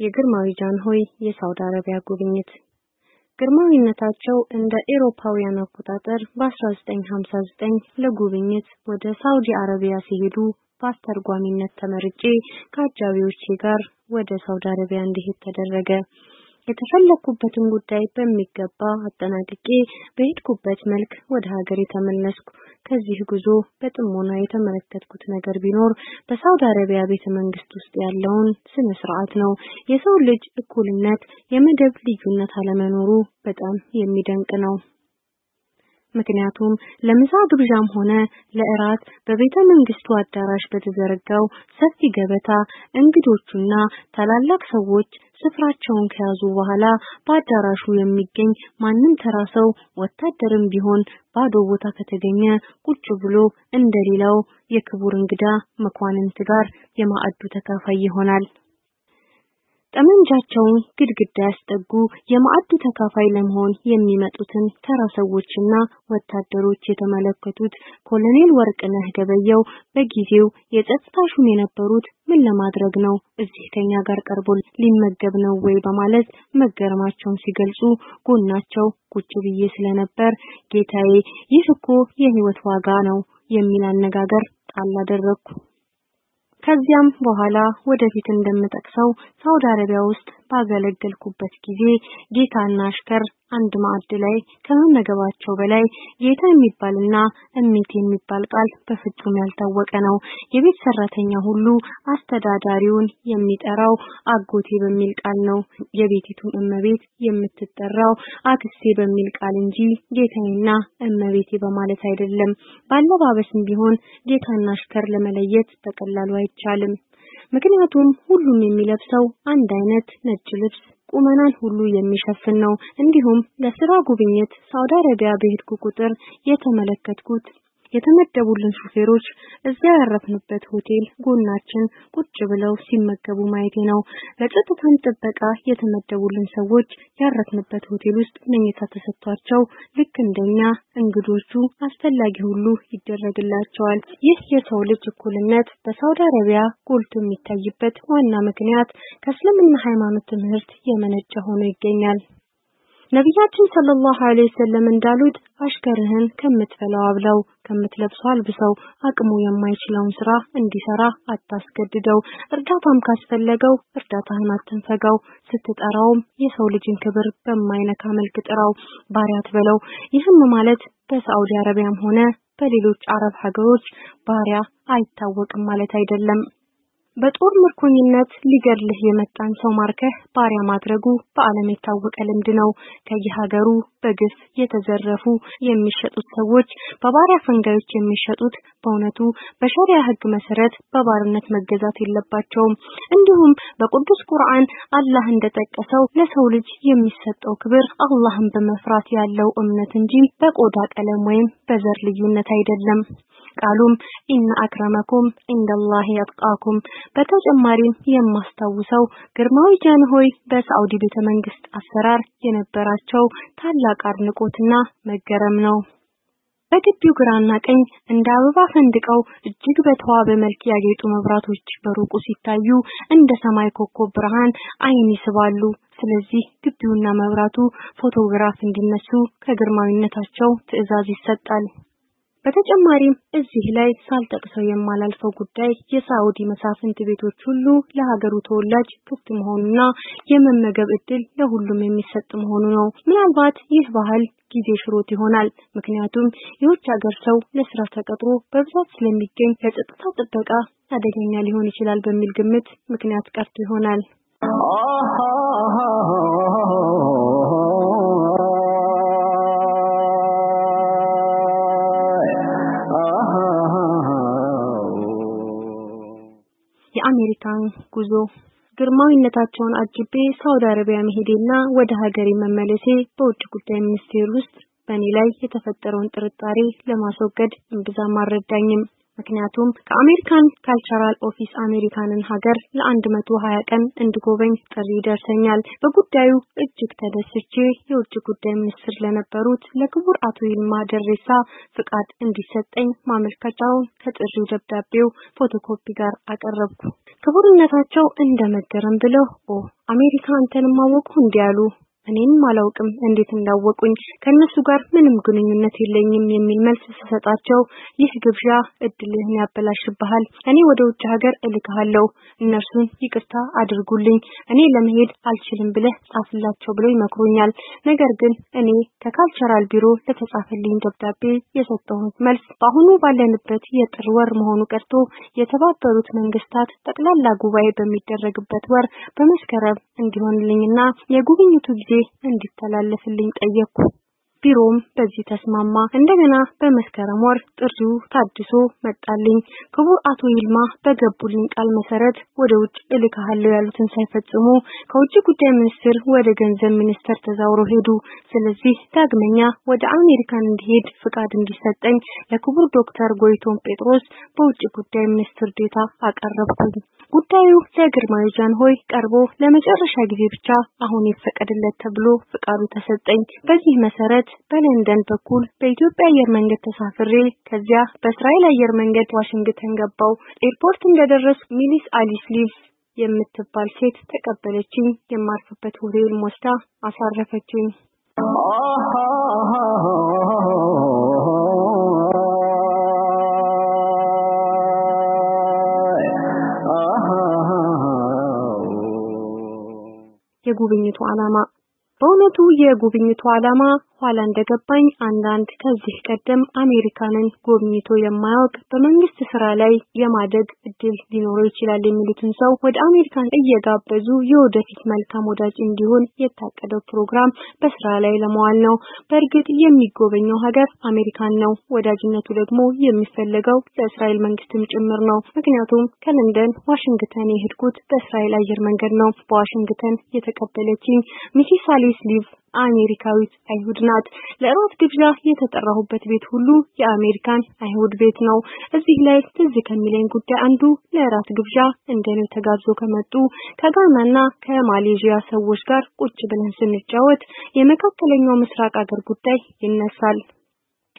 የግርማዊ ጃንሆይ የሳውዲ አረቢያ ጉብኝት ግርማዊነታቸው እንደ ኤሮፓውያን አቆጣጠር በ1959 ለጉብኝት ወደ ሳውዲ አረቢያ ሲሄዱ በአስተርጓሚነት ተመርጬ ከአጃቢዎቼ ጋር ወደ ሳውዲ አረቢያ እንዲሄድ ተደረገ። የተፈለኩበትን ጉዳይ በሚገባ አጠናቅቄ በሄድኩበት መልክ ወደ ሀገር የተመለስኩ። ከዚህ ጉዞ በጥሞና የተመለከትኩት ነገር ቢኖር በሳውዲ አረቢያ ቤተ መንግስት ውስጥ ያለውን ስነ ስርዓት ነው። የሰው ልጅ እኩልነት፣ የመደብ ልዩነት አለመኖሩ በጣም የሚደንቅ ነው። ምክንያቱም ለምሳ ግብዣም ሆነ ለእራት በቤተ መንግስቱ አዳራሽ በተዘረጋው ሰፊ ገበታ እንግዶቹና ታላላቅ ሰዎች ስፍራቸውን ከያዙ በኋላ በአዳራሹ የሚገኝ ማንም ተራ ሰው ወታደርም ቢሆን ባዶ ቦታ ከተገኘ ቁጭ ብሎ እንደሌላው የክቡር እንግዳ መኳንንት ጋር የማዕዱ ተካፋይ ይሆናል። ጠመንጃቸውን ግድግዳ ያስጠጉ የማዕዱ ተካፋይ ለመሆን የሚመጡትን ተራ ሰዎችና ወታደሮች የተመለከቱት ኮሎኔል ወርቅነህ ገበየው በጊዜው የጸጥታ ሹም የነበሩት ምን ለማድረግ ነው እዚህ ከኛ ጋር ቀርቦ ሊመገብ ነው ወይ በማለት መገረማቸውን ሲገልጹ ጎናቸው ቁጭ ብዬ ስለነበር ጌታዬ ይህ እኮ የህይወት ዋጋ ነው የሚል አነጋገር ጣል አደረግኩ። ከዚያም በኋላ ወደፊት እንደምጠቅሰው ሳውዲ አረቢያ ውስጥ ባገለገልኩበት ጊዜ ጌታና አሽከር አንድ ማዕድ ላይ ከመመገባቸው በላይ ጌታ የሚባልና እሚት የሚባል ቃል በፍጹም ያልታወቀ ነው። የቤት ሰራተኛ ሁሉ አስተዳዳሪውን የሚጠራው አጎቴ በሚል ቃል ነው። የቤቲቱም እመቤት የምትጠራው አክስቴ በሚል ቃል እንጂ ጌታዬና እመቤቴ በማለት አይደለም። ባለባበስም ቢሆን ጌታና አሽከር ለመለየት በቀላሉ አይቻልም። ምክንያቱም ሁሉም የሚለብሰው አንድ አይነት ነጭ ልብስ ቁመናን ሁሉ የሚሸፍን ነው። እንዲሁም ለስራ ጉብኝት ሳውዲ አረቢያ በሄድኩ ቁጥር የተመለከትኩት የተመደቡልን ሹፌሮች እዚያ ያረፍንበት ሆቴል ጎናችን ቁጭ ብለው ሲመገቡ ማየቴ ነው። ለጸጥታም ጥበቃ የተመደቡልን ሰዎች ያረፍንበት ሆቴል ውስጥ መኝታ ተሰጥቷቸው ልክ እንደኛ እንግዶቹ አስፈላጊ ሁሉ ይደረግላቸዋል። ይህ የሰው ልጅ እኩልነት በሳውዲ አረቢያ ጎልቶ የሚታይበት ዋና ምክንያት ከእስልምና ሃይማኖት ትምህርት የመነጨ ሆኖ ይገኛል። ነቢያችን ሰለላሁ ዐለይሂ ወሰለም እንዳሉት አሽከርህን ከምትበላው አብላው፣ ከምትለብሰው አልብሰው፣ አቅሙ የማይችለውን ስራ እንዲሰራ አታስገድደው። እርዳታም ካስፈለገው እርዳታህን አትንፈጋው። ስትጠራውም የሰው ልጅን ክብር በማይነካ መልክ ጥራው፣ ባሪያ አትበለው። ይህም ማለት በሳዑዲ አረቢያም ሆነ በሌሎች አረብ ሀገሮች ባሪያ አይታወቅም ማለት አይደለም። በጦር ምርኮኝነት ሊገድልህ የመጣን ሰው ማርከህ ባሪያ ማድረጉ በዓለም የታወቀ ልምድ ነው። ከየሀገሩ በግፍ የተዘረፉ የሚሸጡት ሰዎች በባሪያ ፈንጋዮች የሚሸጡት በእውነቱ በሸሪያ ሕግ መሰረት በባርነት መገዛት የለባቸውም። እንዲሁም በቅዱስ ቁርአን አላህ እንደጠቀሰው ለሰው ልጅ የሚሰጠው ክብር አላህን በመፍራት ያለው እምነት እንጂ በቆዳ ቀለም ወይም በዘር ልዩነት አይደለም። ቃሉም ኢነ አክረመኩም ኢንደላሂ አጥቃኩም። በተጨማሪም የማስታውሰው ግርማዊ ጃንሆይ በሳዑዲ ቤተ መንግስት አሰራር የነበራቸው ታላቅ አድንቆትና መገረም ነው። በግቢው ግራና ቀኝ እንደ አበባ ፈንድቀው እጅግ በተዋበ መልክ ያጌጡ መብራቶች በሩቁ ሲታዩ እንደ ሰማይ ኮከብ ብርሃን ዓይን ይስባሉ። ስለዚህ ግቢውና መብራቱ ፎቶግራፍ እንዲነሱ ከግርማዊነታቸው ትዕዛዝ ይሰጣል። በተጨማሪም እዚህ ላይ ሳልጠቅሰው የማላልፈው ጉዳይ የሳዑዲ መሳፍንት ቤቶች ሁሉ ለሀገሩ ተወላጅ ክፍት መሆኑና የመመገብ እድል ለሁሉም የሚሰጥ መሆኑ ነው። ምናልባት ይህ ባህል ጊዜ ሽሮት ይሆናል። ምክንያቱም የውጭ ሀገር ሰው ለስራ ተቀጥሮ በብዛት ስለሚገኝ ለጸጥታ ጥበቃ አደገኛ ሊሆን ይችላል በሚል ግምት ምክንያት ቀርቶ ይሆናል። የአሜሪካን ጉዞ ግርማዊነታቸውን አጅቤ ሳውዲ አረቢያ መሄዴና ወደ ሀገሬ መመለሴ በውጭ ጉዳይ ሚኒስቴር ውስጥ በእኔ ላይ የተፈጠረውን ጥርጣሬ ለማስወገድ እምብዛም አልረዳኝም። ምክንያቱም ከአሜሪካን cultural office አሜሪካንን ሀገር ለአንድ መቶ ሀያ ቀን እንድጎበኝ ጥሪ ይደርሰኛል። በጉዳዩ እጅግ ተደስቼ የውጭ ጉዳይ ሚኒስትር ለነበሩት ለክቡር አቶ ይልማ ደሬሳ ፍቃድ እንዲሰጠኝ ማመልከቻውን ከጥሪው ደብዳቤው ፎቶኮፒ ጋር አቀረብኩ። ክቡርነታቸው እንደ መገረም ብለው oh አሜሪካ አንተንም አወቁ እንዲህ አሉ። እኔም አላውቅም። እንዴት እንዳወቁኝ? ከእነሱ ጋር ምንም ግንኙነት የለኝም የሚል መልስ ስሰጣቸው ይህ ግብዣ እድልህን ያበላሽብሃል፣ እኔ ወደ ውጭ ሀገር እልክሃለሁ፣ እነርሱን ይቅርታ አድርጉልኝ፣ እኔ ለመሄድ አልችልም ብለህ ጻፍላቸው ብለው ይመክሩኛል። ነገር ግን እኔ ከ cultural ቢሮ ለተጻፈልኝ ደብዳቤ የሰጠሁት መልስ በአሁኑ ባለንበት የጥር ወር መሆኑ ቀርቶ የተባበሩት መንግስታት ጠቅላላ ጉባኤ በሚደረግበት ወር በመስከረም እንዲሆንልኝና የጉብኝቱ ጊዜ እንዲተላለፍልኝ ጠየቅኩ። ቢሮውም በዚህ ተስማማ። እንደገና በመስከረም ወር ጥሪው ታድሶ መጣልኝ። ክቡር አቶ ይልማ በገቡልኝ ቃል መሰረት ወደ ውጭ እልካለሁ ያሉትን ሳይፈጽሙ ከውጭ ጉዳይ ሚኒስቴር ወደ ገንዘብ ሚኒስቴር ተዛውረው ሄዱ። ስለዚህ ዳግመኛ ወደ አሜሪካን እንዲሄድ ፍቃድ እንዲሰጠኝ ለክቡር ዶክተር ጎይቶም ጴጥሮስ በውጭ ጉዳይ ሚኒስትር ዴታ አቀረብኩኝ። ጉዳዩ ለግርማዊ ጃንሆይ ቀርቦ ለመጨረሻ ጊዜ ብቻ አሁን ይፈቀድለት ተብሎ ፍቃዱ ተሰጠኝ። በዚህ መሰረት በለንደን በኩል በኢትዮጵያ አየር መንገድ ተሳፍሬ ከዚያ በእስራኤል አየር መንገድ ዋሽንግተን ገባሁ። ኤርፖርት እንደደረስኩ Mrs አሊስ ሊቭ የምትባል ሴት ተቀበለችኝ። የማርፍበት ሆቴል ወስዳ አሳረፈችኝ። የጉብኝቱ ዓላማ በእውነቱ የጉብኝቱ ዓላማ ኋላ እንደገባኝ አንዳንድ ከዚህ ቀደም አሜሪካንን ጎብኝቶ የማያውቅ በመንግስት ስራ ላይ የማደግ እድል ሊኖረው ይችላል የሚሉትን ሰው ወደ አሜሪካን እየጋበዙ የወደፊት መልካም ወዳጅ እንዲሆን የታቀደው ፕሮግራም በስራ ላይ ለመዋል ነው። በእርግጥ የሚጎበኘው ሀገር አሜሪካን ነው። ወዳጅነቱ ደግሞ የሚፈለገው ለእስራኤል መንግስትም ጭምር ነው። ምክንያቱም ከለንደን ዋሽንግተን የሄድኩት በእስራኤል አየር መንገድ ነው። በዋሽንግተን የተቀበለችኝ Mrs አሊስ ሊቭ አሜሪካዊት አይሁድ ናት። ለእራት ግብዣ የተጠራሁበት ቤት ሁሉ የአሜሪካን አይሁድ ቤት ነው። እዚህ ላይ ትዝ ከሚለኝ ጉዳይ አንዱ ለእራት ግብዣ እንደኔው ተጋብዞ ከመጡ ከጋናና ከማሌዥያ ሰዎች ጋር ቁጭ ብለን ስንጫወት የመካከለኛው ምስራቅ አገር ጉዳይ ይነሳል።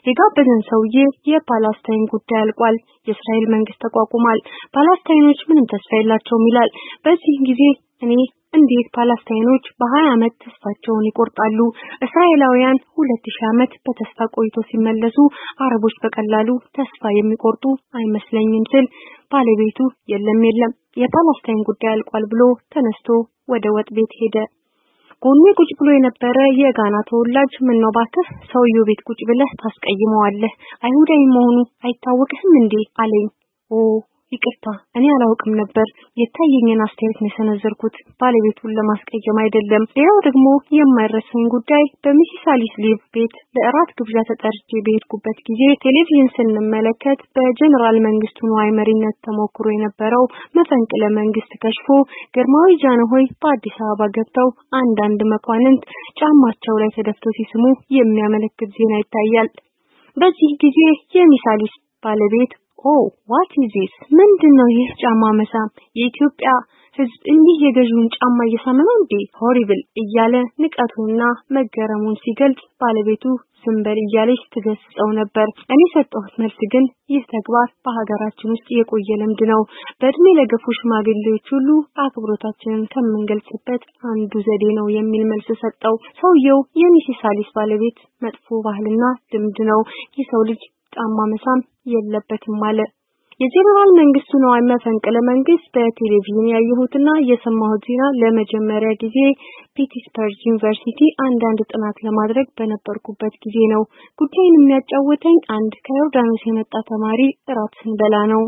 የጋበዘን ሰውዬ የፓላስታይን ጉዳይ አልቋል፣ የእስራኤል መንግስት ተቋቁሟል፣ ፓላስታይኖች ምንም ተስፋ የላቸውም ይላል። በዚህ ጊዜ እኔ እንዴት ፓላስታይኖች በሀያ ዓመት ተስፋቸውን ይቆርጣሉ? እስራኤላውያን ሁለት ዓመት በተስፋ ቆይቶ ሲመለሱ አረቦች በቀላሉ ተስፋ የሚቆርጡ አይመስለኝም ስል ባለቤቱ የለም የለም የፓላስታይን ጉዳይ አልቋል ብሎ ተነስቶ ወደ ወጥ ቤት ሄደ። ጎኔ ቁጭ ብሎ የነበረ የጋና ተወላጅ ምን ነው ባክህ ሰውየው ቤት ቁጭ ብለህ ታስቀይመዋለህ? አይሁዳዊ መሆኑ አይታወቅህም እንዴ አለኝ። ኦ ይቅርታ እኔ አላውቅም ነበር። የታየኝን አስተያየት ነው የሰነዘርኩት፣ ባለቤቱን ለማስቀየም አይደለም። ሌላው ደግሞ የማይረሳኝ ጉዳይ በሚሲስ አሊስ ሊቭ ቤት ለእራት ግብዣ ተጠርቼ በሄድኩበት ጊዜ ቴሌቪዥን ስንመለከት በጀነራል መንግስቱ ንዋይ መሪነት ተሞክሮ የነበረው መፈንቅለ መንግስት ከሽፎ ግርማዊ ጃንሆይ በአዲስ አበባ ገብተው አንዳንድ መኳንንት ጫማቸው ላይ ተደፍተው ሲስሙ የሚያመለክት ዜና ይታያል። በዚህ ጊዜ የ Miss አሊስ ባለቤት oh what is this ምንድን ነው ይህ ጫማ መሳም? የኢትዮጵያ ሕዝብ እንዲህ የገዢውን ጫማ እየሳመ ነው እንዴ? horrible እያለ ንቀቱና መገረሙን ሲገልጽ ባለቤቱ ዝም እያለች ትገስጸው ነበር። እኔ የሰጠሁት መልስ ግን ይህ ተግባር በሀገራችን ውስጥ የቆየ ልምድ ነው። በእድሜ ለገፉ ሽማግሌዎች ሁሉ አክብሮታችንን ከምንገልጽበት አንዱ ዘዴ ነው የሚል መልስ ሰጠው። ሰውየው የሚሲስ ባለቤት መጥፎ ባህልና ልምድ ነው። የሰው ልጅ ጫማ መሳም የለበትም አለ። የጀነራል መንግስቱ ነዋይ መፈንቅለ መንግስት በቴሌቪዥን ያየሁትና የሰማሁት ዜና ለመጀመሪያ ጊዜ ፒትስበርግ ዩኒቨርሲቲ አንዳንድ ጥናት ለማድረግ በነበርኩበት ጊዜ ነው። ጉዳይን የሚያጫወተኝ አንድ ከዮርዳኖስ የመጣ ተማሪ እራት ስንበላ ነው።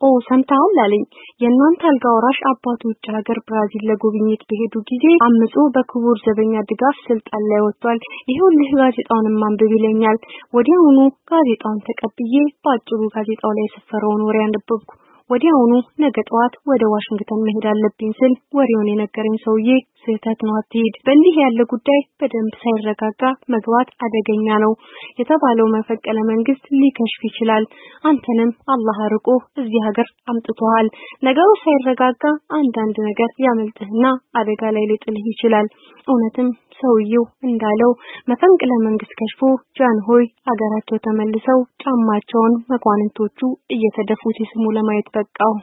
ኦ ሰምተሃል አለኝ። የእናንተ አልጋ ወራሽ አባቱ ውጭ ሀገር ብራዚል ለጉብኝት በሄዱ ጊዜ አምጾ በክቡር ዘበኛ ድጋፍ ስልጣን ላይ ወጥቷል። ይኸውልህ ጋዜጣውንም አንብብ ይለኛል። ወዲያውኑ ጋዜጣውን ተቀብዬ በአጭሩ ጋዜጣው ላይ የሰፈረውን ወሬ አነበብኩ። ወዲያውኑ ነገ ጠዋት ወደ ዋሽንግተን መሄድ አለብኝ ስል ወሬውን የነገረኝ ሰውዬ ስህተት ነው፣ አትሂድ። በእንዲህ ያለ ጉዳይ በደንብ ሳይረጋጋ መግባት አደገኛ ነው የተባለው መፈንቅለ መንግስት ሊከሽፍ ይችላል። አንተንም አላህ አርቆ እዚህ ሀገር አምጥቶሃል። ነገሩ ሳይረጋጋ አንዳንድ ነገር ያመልጥህና አደጋ ላይ ሊጥልህ ይችላል። እውነትም ሰውየው እንዳለው መፈንቅለ መንግስት ከሽፎ ጃንሆይ አገራቸው ተመልሰው ጫማቸውን መኳንንቶቹ እየተደፉ ሲስሙ ለማየት በቃው።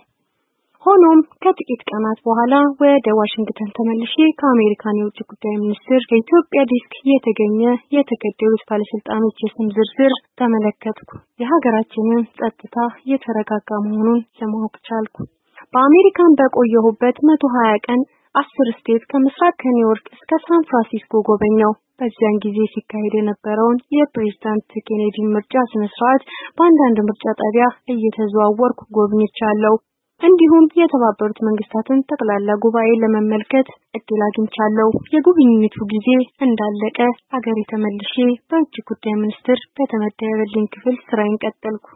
ሆኖም ከጥቂት ቀናት በኋላ ወደ ዋሽንግተን ተመልሼ ከአሜሪካን የውጭ ጉዳይ ሚኒስቴር ከኢትዮጵያ desk የተገኘ የተገደሉት ባለስልጣኖች የስም ዝርዝር ተመለከትኩ። የሀገራችንን ጸጥታ የተረጋጋ መሆኑን ለማወቅ ቻልኩ። በአሜሪካን በቆየሁበት መቶ ሀያ ቀን አስር state ከምስራቅ ከኒውዮርክ እስከ ሳን ፍራንሲስኮ ጎበኘሁ። በዚያን ጊዜ ሲካሄድ የነበረውን የፕሬዝዳንት ኬኔዲ ምርጫ ስነ ስርዓት በአንዳንድ ምርጫ ጣቢያ እየተዘዋወርኩ ጎብኝቻለሁ። እንዲሁም የተባበሩት መንግስታትን ጠቅላላ ጉባኤ ለመመልከት እድል አግኝቻለሁ። የጉብኝቱ ጊዜ እንዳለቀ አገሬ ተመልሼ በውጭ ጉዳይ ሚኒስቴር በተመደበልኝ ክፍል ስራዬን ቀጠልኩ።